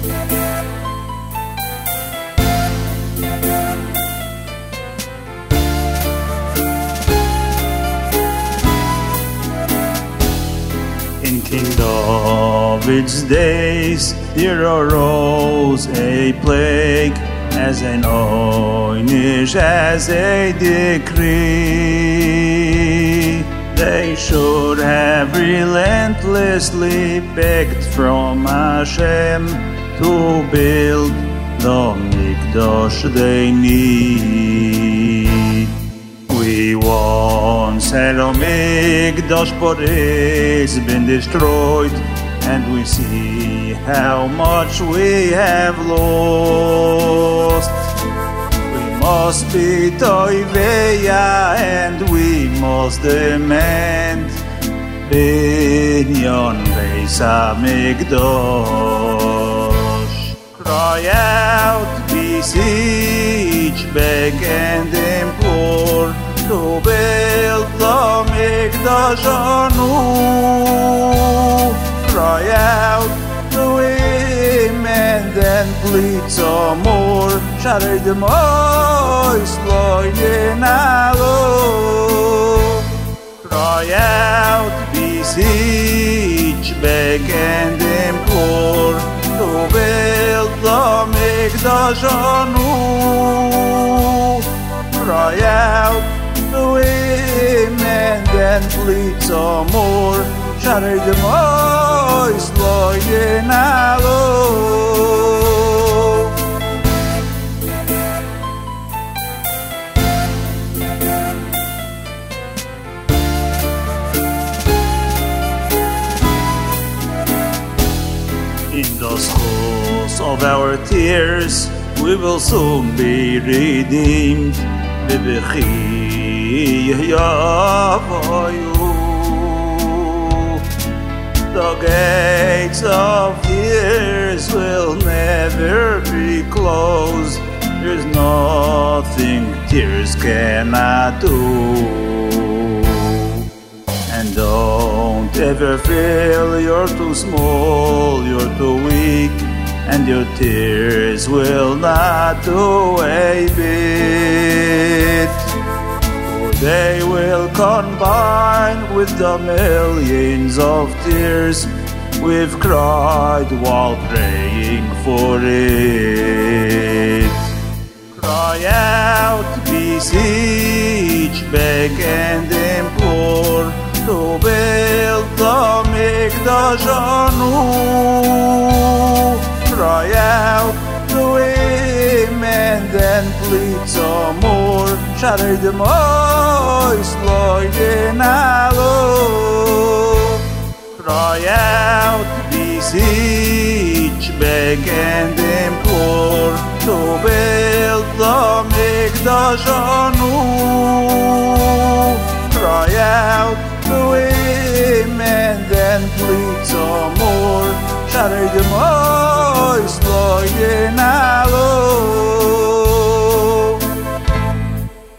In King David's days there arose a plague as an oynish as a decree. They should have relentlessly begged from Hashem to build the mikdash they need. We once had a mikdash, but it's been destroyed, and we see how much we have lost. We must be toiveya, and we must demand binyan beis hamikdash. Cry out, beseech, beg and implore to build the mikdash anew. Cry out to him and then plead some more. Sharei the moist loy Cry out, beseech, beg and anew. Cry to him and plead some more. Sharei the loy In the schools of our tears, we will soon be redeemed. Bebechi yavayu. The gates of tears will never be closed. There's nothing tears cannot do. And don't ever feel you're too small, you're too weak, and your tears will not do a bit. For they will combine with the millions of tears we've cried while praying for it. Cry out, beseech, beg and implore to build the mikdash anew. Cry out to him and then plead some more. Sharei the moist loy Cry out, beseech, beg and implore to build the mikdash anew. Cry out to him and then plead some more. ois lo yenalo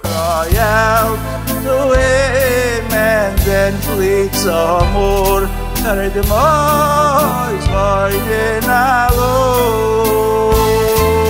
Cry out to him and then plead some more. Tare de mois lo yenalo Cry out